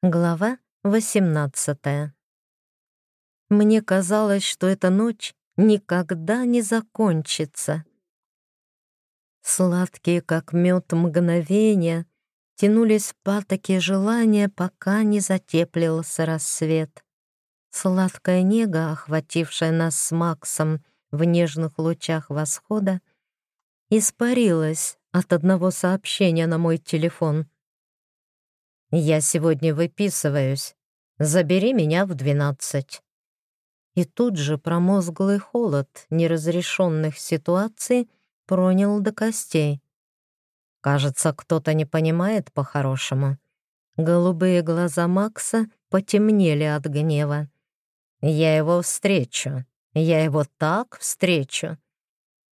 Глава 18 Мне казалось, что эта ночь никогда не закончится. Сладкие, как мед, мгновения тянулись по такие желания, пока не затеплился рассвет. Сладкая нега, охватившая нас с Максом в нежных лучах восхода, испарилась от одного сообщения на мой телефон — «Я сегодня выписываюсь. Забери меня в двенадцать». И тут же промозглый холод неразрешенных ситуаций пронял до костей. Кажется, кто-то не понимает по-хорошему. Голубые глаза Макса потемнели от гнева. «Я его встречу. Я его так встречу».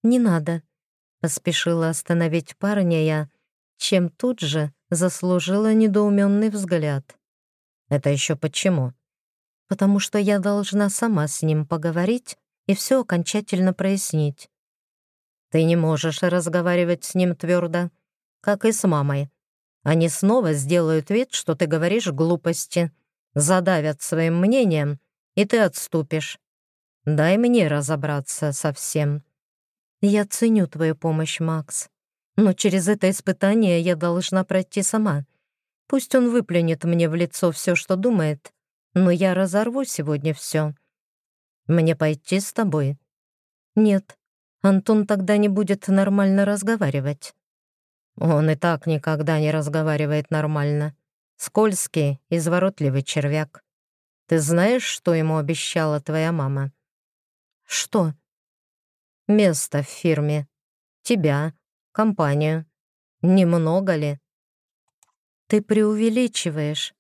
«Не надо», — поспешила остановить парня я, чем тут же заслужила недоуменный взгляд. «Это еще почему?» «Потому что я должна сама с ним поговорить и все окончательно прояснить». «Ты не можешь разговаривать с ним твердо, как и с мамой. Они снова сделают вид, что ты говоришь глупости, задавят своим мнением, и ты отступишь. Дай мне разобраться со всем». «Я ценю твою помощь, Макс», но через это испытание я должна пройти сама. Пусть он выплюнет мне в лицо все, что думает, но я разорву сегодня все. Мне пойти с тобой? Нет, Антон тогда не будет нормально разговаривать. Он и так никогда не разговаривает нормально. Скользкий, изворотливый червяк. Ты знаешь, что ему обещала твоя мама? Что? Место в фирме. Тебя, компанию. Немного ли? Ты преувеличиваешь.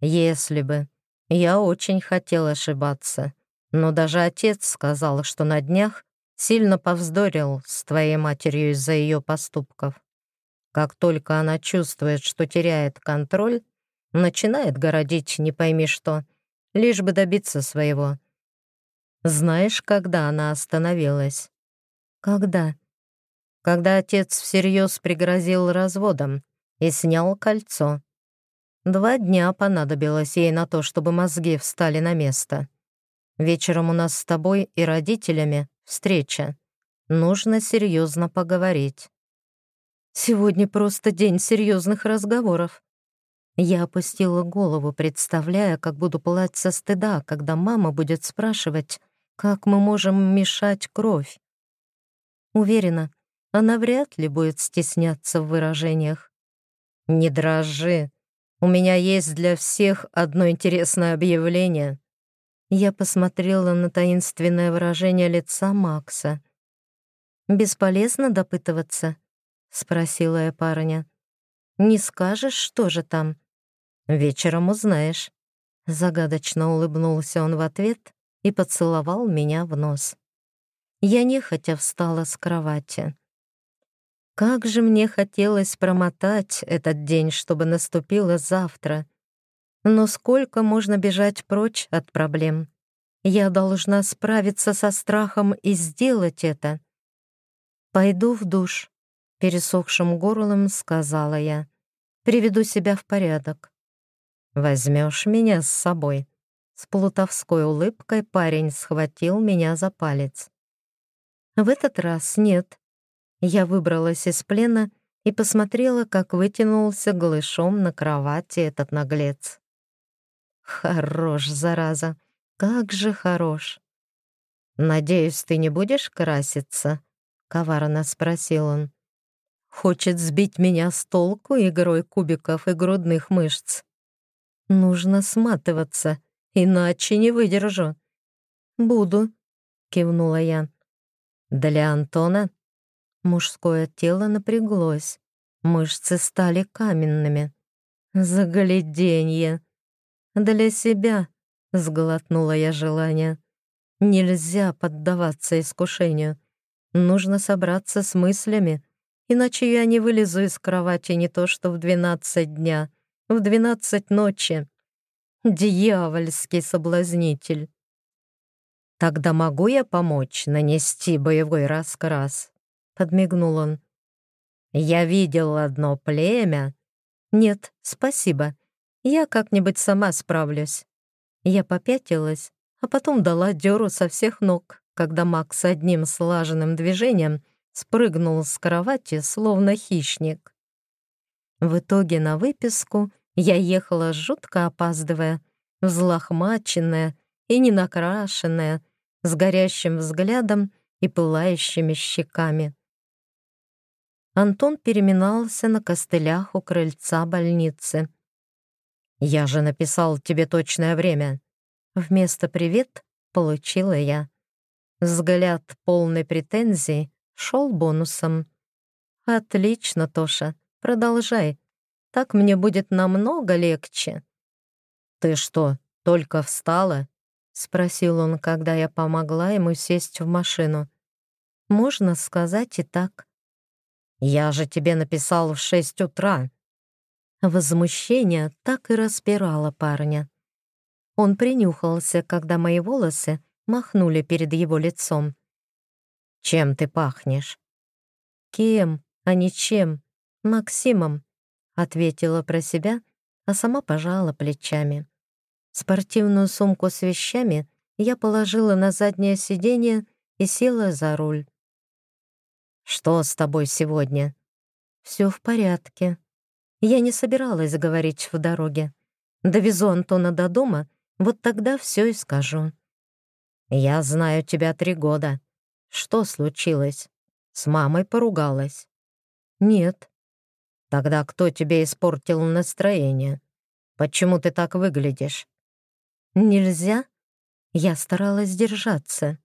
Если бы. Я очень хотел ошибаться. Но даже отец сказал, что на днях сильно повздорил с твоей матерью из-за ее поступков. Как только она чувствует, что теряет контроль, начинает городить не пойми что, лишь бы добиться своего. Знаешь, когда она остановилась? Когда? Когда отец всерьез пригрозил разводом и снял кольцо. Два дня понадобилось ей на то, чтобы мозги встали на место. Вечером у нас с тобой и родителями встреча. Нужно серьезно поговорить. Сегодня просто день серьезных разговоров. Я опустила голову, представляя, как буду плать со стыда, когда мама будет спрашивать, как мы можем мешать кровь. Уверена, она вряд ли будет стесняться в выражениях. «Не дрожи. У меня есть для всех одно интересное объявление». Я посмотрела на таинственное выражение лица Макса. «Бесполезно допытываться?» — спросила я парня. «Не скажешь, что же там?» «Вечером узнаешь». Загадочно улыбнулся он в ответ и поцеловал меня в нос. Я нехотя встала с кровати. Как же мне хотелось промотать этот день, чтобы наступило завтра. Но сколько можно бежать прочь от проблем? Я должна справиться со страхом и сделать это. «Пойду в душ», — пересохшим горлом сказала я. «Приведу себя в порядок». «Возьмешь меня с собой?» С плутовской улыбкой парень схватил меня за палец. «В этот раз нет», я выбралась из плена и посмотрела, как вытянулся голышом на кровати этот наглец. Хорош, зараза, как же хорош. «Надеюсь, ты не будешь краситься?» — коварно спросил он. «Хочет сбить меня с толку игрой кубиков и грудных мышц. Нужно сматываться, иначе не выдержу». «Буду», — кивнула я. «Для Антона Мужское тело напряглось, мышцы стали каменными. Загляденье! Для себя, сглотнула я желание. Нельзя поддаваться искушению. Нужно собраться с мыслями, иначе я не вылезу из кровати не то что в двенадцать дня, в двенадцать ночи. Дьявольский соблазнитель. Тогда могу я помочь нанести боевой раскрас? — подмигнул он. «Я видел одно племя». «Нет, спасибо. Я как-нибудь сама справлюсь. Я попятилась, а потом дала дёру со всех ног, когда Макс одним слаженным движением спрыгнул с кровати, словно хищник. В итоге на выписку я ехала жутко опаздывая, взлохмаченная и ненакрашенная, с горящим взглядом и пылающими щеками. Антон переминался на костылях у крыльца больницы. «Я же написал тебе точное время». Вместо «привет» получила я. Взгляд полной претензий шел бонусом. «Отлично, Тоша, продолжай. Так мне будет намного легче». «Ты что, только встала?» — спросил он, когда я помогла ему сесть в машину. «Можно сказать и так». «Я же тебе написал в шесть утра». Возмущение так и распирало парня. Он принюхался, когда мои волосы махнули перед его лицом. «Чем ты пахнешь?» «Кем, а не чем. Максимом», — ответила про себя, а сама пожала плечами. Спортивную сумку с вещами я положила на заднее сиденье и села за руль. «Что с тобой сегодня?» «Все в порядке. Я не собиралась говорить в дороге. Довезу Антона до дома, вот тогда все и скажу». «Я знаю тебя три года. Что случилось? С мамой поругалась?» «Нет». «Тогда кто тебе испортил настроение? Почему ты так выглядишь?» «Нельзя?» Я старалась держаться.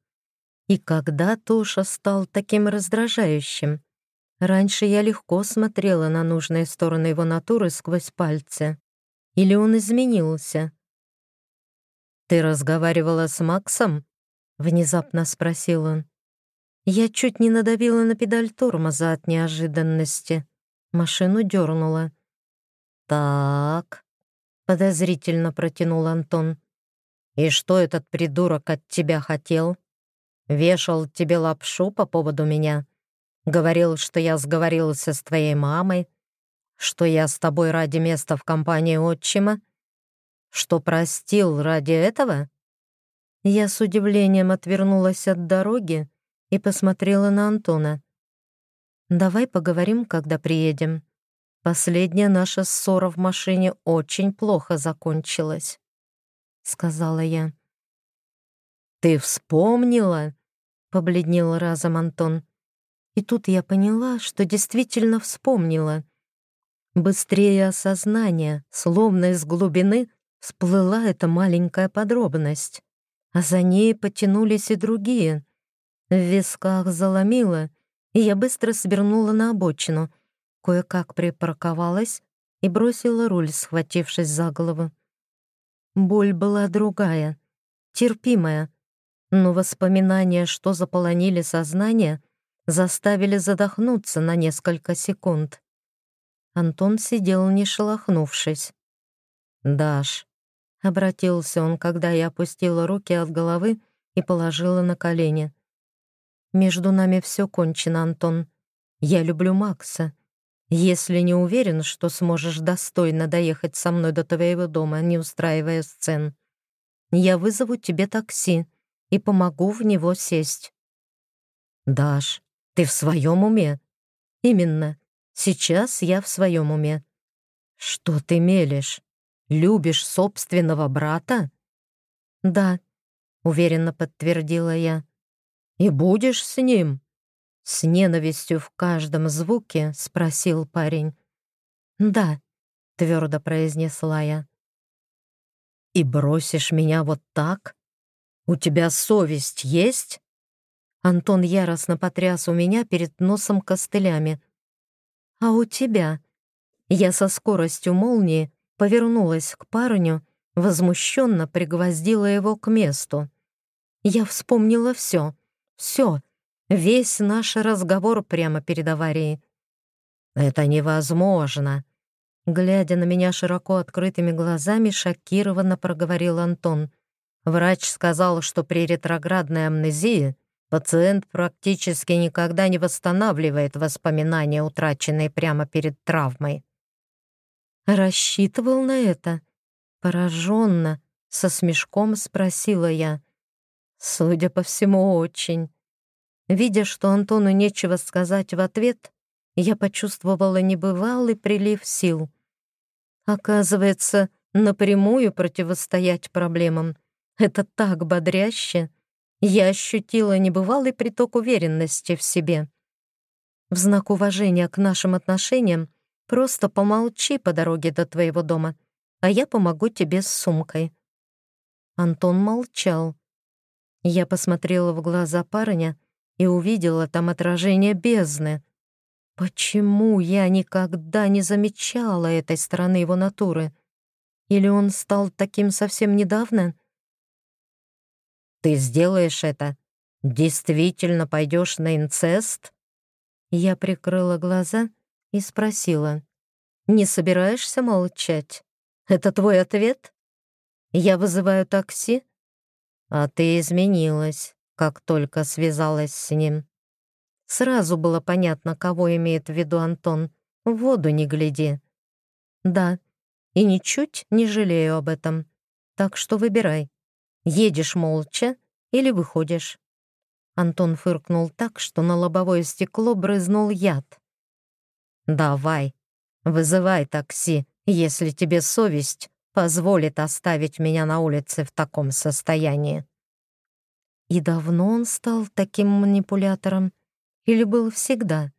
И когда Тоша стал таким раздражающим? Раньше я легко смотрела на нужные стороны его натуры сквозь пальцы. Или он изменился? «Ты разговаривала с Максом?» — внезапно спросил он. Я чуть не надавила на педаль тормоза от неожиданности. Машину дернула. «Так», — подозрительно протянул Антон. «И что этот придурок от тебя хотел?» Вешал тебе лапшу по поводу меня. Говорил, что я сговорился с твоей мамой, что я с тобой ради места в компании отчима, что простил ради этого. Я с удивлением отвернулась от дороги и посмотрела на Антона. «Давай поговорим, когда приедем. Последняя наша ссора в машине очень плохо закончилась», — сказала я. «Ты вспомнила?» — побледнел разом Антон. И тут я поняла, что действительно вспомнила. Быстрее осознания, словно из глубины, всплыла эта маленькая подробность. А за ней потянулись и другие. В висках заломило, и я быстро свернула на обочину, кое-как припарковалась и бросила руль, схватившись за голову. Боль была другая, терпимая, но воспоминания, что заполонили сознание, заставили задохнуться на несколько секунд. Антон сидел, не шелохнувшись. «Даш», — обратился он, когда я опустила руки от головы и положила на колени. «Между нами все кончено, Антон. Я люблю Макса. Если не уверен, что сможешь достойно доехать со мной до твоего дома, не устраивая сцен, я вызову тебе такси и помогу в него сесть. «Даш, ты в своем уме?» «Именно. Сейчас я в своем уме». «Что ты мелешь? Любишь собственного брата?» «Да», — уверенно подтвердила я. «И будешь с ним?» С ненавистью в каждом звуке спросил парень. «Да», — твердо произнесла я. «И бросишь меня вот так?» «У тебя совесть есть?» Антон яростно потряс у меня перед носом костылями. «А у тебя?» Я со скоростью молнии повернулась к парню, возмущенно пригвоздила его к месту. Я вспомнила все, все, весь наш разговор прямо перед аварией. «Это невозможно!» Глядя на меня широко открытыми глазами, шокированно проговорил Антон. Врач сказал, что при ретроградной амнезии пациент практически никогда не восстанавливает воспоминания, утраченные прямо перед травмой. Рассчитывал на это Пораженно, со смешком спросила я. Судя по всему, очень. Видя, что Антону нечего сказать в ответ, я почувствовала небывалый прилив сил. Оказывается, напрямую противостоять проблемам — это так бодряще. Я ощутила небывалый приток уверенности в себе. В знак уважения к нашим отношениям просто помолчи по дороге до твоего дома, а я помогу тебе с сумкой. Антон молчал. Я посмотрела в глаза парня и увидела там отражение бездны. Почему я никогда не замечала этой стороны его натуры? Или он стал таким совсем недавно? «Ты сделаешь это? Действительно пойдешь на инцест?» Я прикрыла глаза и спросила. «Не собираешься молчать? Это твой ответ? Я вызываю такси?» «А ты изменилась, как только связалась с ним». Сразу было понятно, кого имеет в виду Антон. В воду не гляди. «Да, и ничуть не жалею об этом. Так что выбирай. Едешь молча или выходишь?» Антон фыркнул так, что на лобовое стекло брызнул яд. «Давай, вызывай такси, если тебе совесть позволит оставить меня на улице в таком состоянии». И давно он стал таким манипулятором? Или был всегда?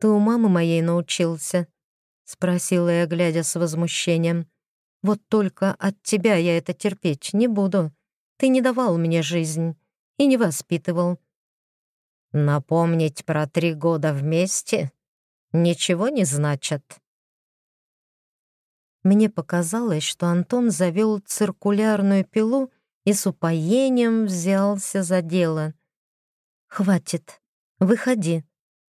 «Ты у мамы моей научился?» — спросила я, глядя с возмущением. «Вот только от тебя я это терпеть не буду. Ты не давал мне жизнь и не воспитывал. Напомнить про три года вместе ничего не значит. Мне показалось, что Антон завел циркулярную пилу и с упоением взялся за дело. «Хватит, выходи».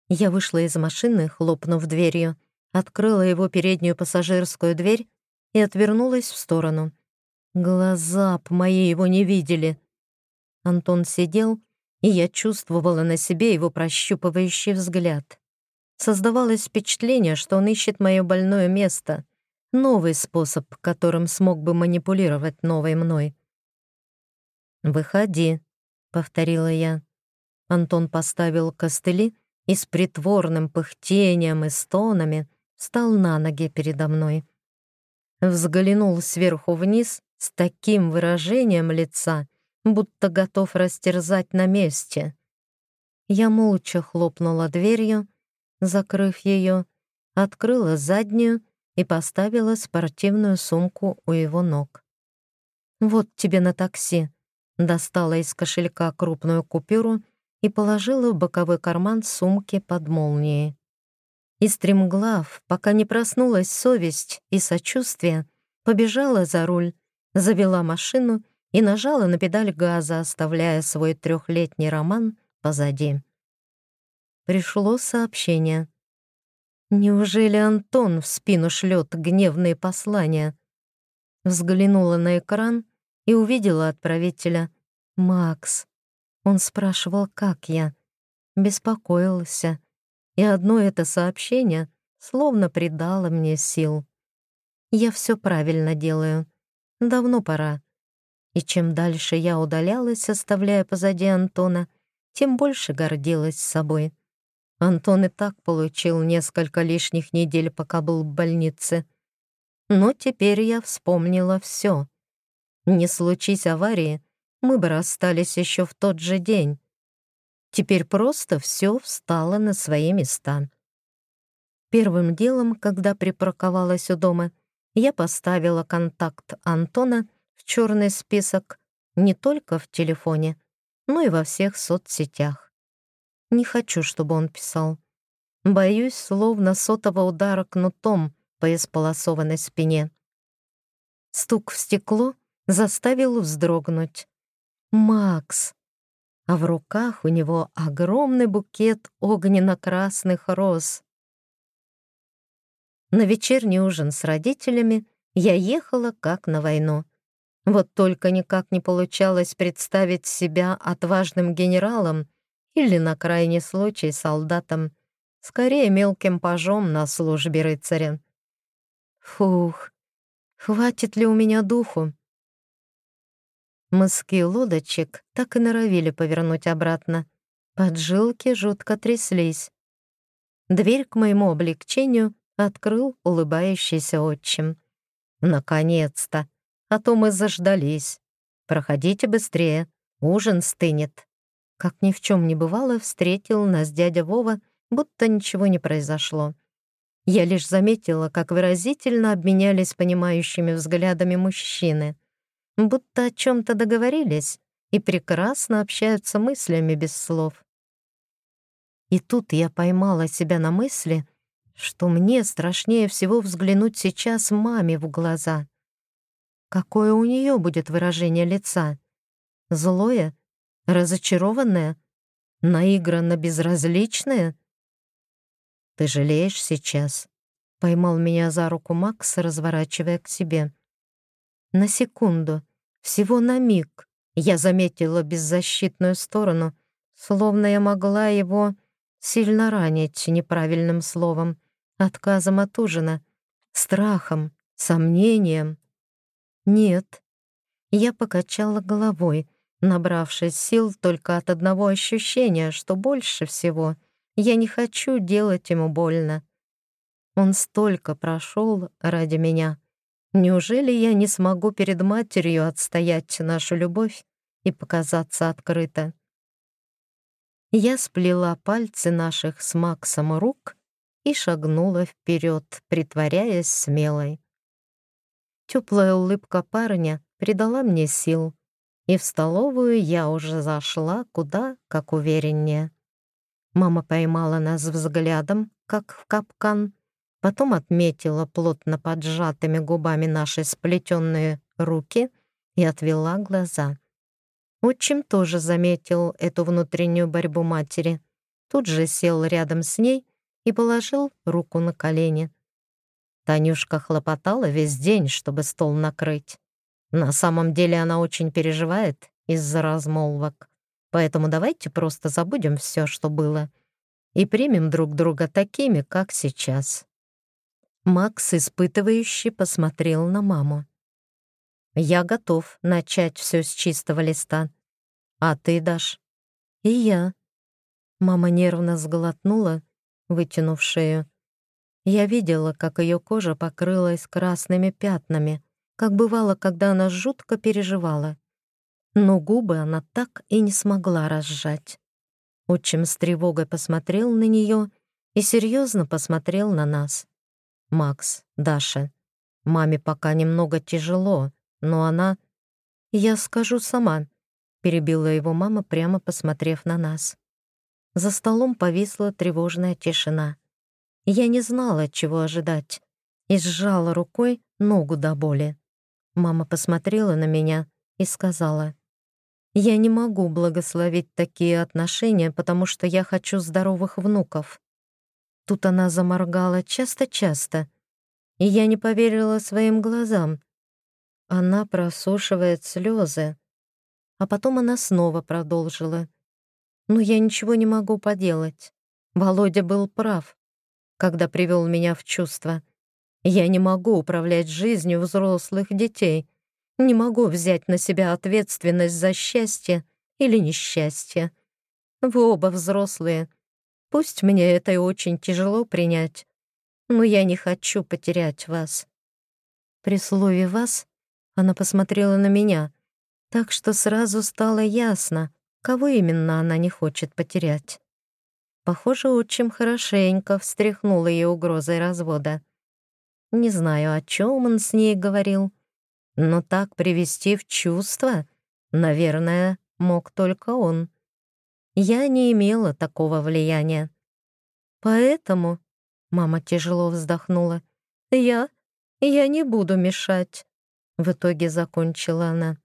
Я вышла из машины, хлопнув дверью, открыла его переднюю пассажирскую дверь и отвернулась в сторону. Глаза б мои его не видели. Антон сидел, и я чувствовала на себе его прощупывающий взгляд. Создавалось впечатление, что он ищет мое больное место, новый способ, которым смог бы манипулировать новой мной. «Выходи», — повторила я. Антон поставил костыли и с притворным пыхтением и стонами встал на ноги передо мной. Взглянул сверху вниз с таким выражением лица, будто готов растерзать на месте. Я молча хлопнула дверью, закрыв ее, открыла заднюю и поставила спортивную сумку у его ног. «Вот тебе на такси», достала из кошелька крупную купюру и положила в боковой карман сумки под молнией. И стремглав, пока не проснулась совесть и сочувствие, побежала за руль, завела машину и нажала на педаль газа, оставляя свой трехлетний роман позади. Пришло сообщение. Неужели Антон в спину шлет гневные послания? Взглянула на экран и увидела отправителя. Макс. Он спрашивал, как я. Беспокоился. И одно это сообщение словно придало мне сил. Я все правильно делаю. Давно пора. И чем дальше я удалялась, оставляя позади Антона, тем больше гордилась собой. Антон и так получил несколько лишних недель, пока был в больнице. Но теперь я вспомнила все. Не случись аварии, мы бы расстались еще в тот же день. Теперь просто все встало на свои места. Первым делом, когда припарковалась у дома, я поставила контакт Антона в черный список не только в телефоне, но и во всех соцсетях. Не хочу, чтобы он писал. Боюсь, словно сотого удара кнутом по исполосованной спине. Стук в стекло заставил вздрогнуть. «Макс!» А в руках у него огромный букет огненно-красных роз. На вечерний ужин с родителями я ехала как на войну. Вот только никак не получалось представить себя отважным генералом или, на крайний случай, солдатом, скорее мелким пажом на службе рыцаря. Фух, Хватит ли у меня духу? Мыски лодочек так и норовили повернуть обратно. Поджилки жутко тряслись. Дверь к моему облегчению открыл улыбающийся отчим. «Наконец-то! А то мы заждались. Проходите быстрее, ужин стынет». Как ни в чем не бывало, встретил нас дядя Вова, будто ничего не произошло. Я лишь заметила, как выразительно обменялись понимающими взглядами мужчины, будто о чем-то договорились и прекрасно общаются мыслями без слов. И тут я поймала себя на мысли, что мне страшнее всего взглянуть сейчас маме в глаза. Какое у нее будет выражение лица? Злое? Разочарованное? Наигранно безразличное? «Ты жалеешь сейчас?» — поймал меня за руку Макс, разворачивая к себе. На секунду, всего на миг, я заметила беззащитную сторону, словно я могла его сильно ранить неправильным словом, отказом от ужина, страхом, сомнением. Нет. Я покачала головой, набравшись сил только от одного ощущения, что больше всего я не хочу делать ему больно. Он столько прошел ради меня. Неужели я не смогу перед матерью отстоять нашу любовь и показаться открыто? Я сплела пальцы наших с Максом рук и шагнула вперед, притворяясь смелой. Теплая улыбка парня придала мне сил, и в столовую я уже зашла куда как увереннее. Мама поймала нас взглядом, как в капкан, потом отметила плотно поджатыми губами наши сплетенные руки и отвела глаза. Отчим тоже заметил эту внутреннюю борьбу матери. Тут же сел рядом с ней и положил руку на колени. Танюшка хлопотала весь день, чтобы стол накрыть. На самом деле она очень переживает из-за размолвок. Поэтому давайте просто забудем все, что было, и примем друг друга такими, как сейчас». Макс, испытывающий, посмотрел на маму. «Я готов начать все с чистого листа. А ты, Даш?» «И я». Мама нервно сглотнула, вытянув шею. Я видела, как ее кожа покрылась красными пятнами, как бывало, когда она жутко переживала но губы она так и не смогла разжать. Отчим с тревогой посмотрел на нее и серьезно посмотрел на нас. «Макс, Даша, маме пока немного тяжело, но она...» «Я скажу сама», — перебила его мама, прямо посмотрев на нас. За столом повисла тревожная тишина. Я не знала, чего ожидать, и сжала рукой ногу до боли. Мама посмотрела на меня и сказала, я не могу благословить такие отношения, потому что я хочу здоровых внуков. Тут она заморгала часто-часто, и я не поверила своим глазам. Она просушивает слезы. А потом она снова продолжила. Но я ничего не могу поделать. Володя был прав, когда привел меня в чувство. Я не могу управлять жизнью взрослых детей, не могу взять на себя ответственность за счастье или несчастье. Вы оба взрослые. Пусть мне это и очень тяжело принять, но я не хочу потерять вас». При слове «вас» она посмотрела на меня, так что сразу стало ясно, кого именно она не хочет потерять. Похоже, отчим хорошенько встряхнул ее угрозой развода. Не знаю, о чем он с ней говорил, но так привести в чувство, наверное, мог только он. Я не имела такого влияния. Поэтому, мама тяжело вздохнула, я, я не буду мешать. В итоге закончила она.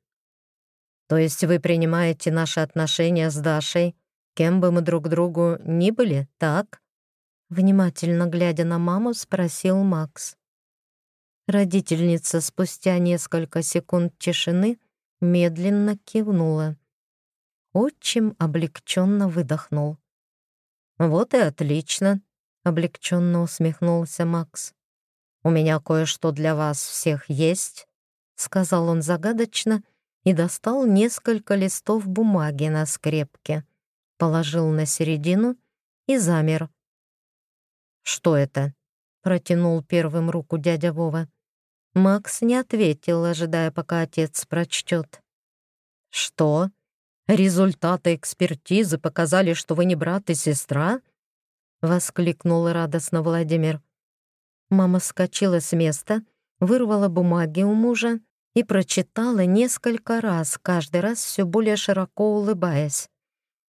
То есть вы принимаете наши отношения с Дашей, кем бы мы друг другу ни были, так? Внимательно глядя на маму, спросил Макс. Родительница спустя несколько секунд тишины медленно кивнула. Отчим облегченно выдохнул. «Вот и отлично», — облегченно усмехнулся Макс. «У меня кое-что для вас всех есть», — сказал он загадочно и достал несколько листов бумаги на скрепке, положил на середину и замер. «Что это?» — протянул первым руку дядя Вова. Макс не ответил, ожидая, пока отец прочтет. «Что? Результаты экспертизы показали, что вы не брат и сестра?» — воскликнул радостно Владимир. Мама вскочила с места, вырвала бумаги у мужа и прочитала несколько раз, каждый раз все более широко улыбаясь.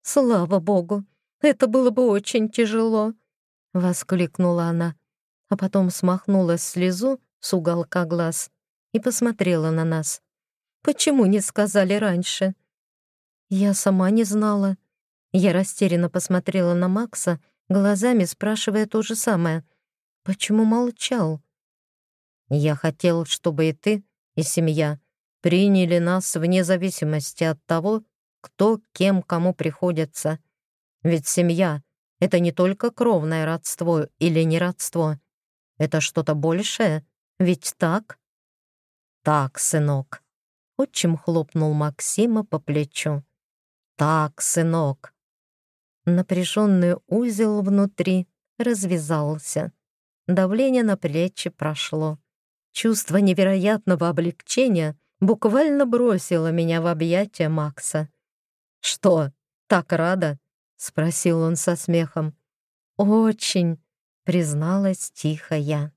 «Слава богу! Это было бы очень тяжело!» — воскликнула она, а потом смахнула слезу с уголка глаз и посмотрела на нас. «Почему не сказали раньше?» Я сама не знала. Я растерянно посмотрела на Макса, глазами спрашивая то же самое. «Почему молчал?» «Я хотел, чтобы и ты, и семья приняли нас вне зависимости от того, кто кем кому приходится. Ведь семья — это не только кровное родство или не родство. Это что-то большее, ведь так? Так, сынок. Отчим хлопнул Максима по плечу. Так, сынок. Напряженный узел внутри развязался. Давление на плечи прошло. Чувство невероятного облегчения буквально бросило меня в объятия Макса. «Что, так рада?» — спросил он со смехом. «Очень», — призналась тихо я.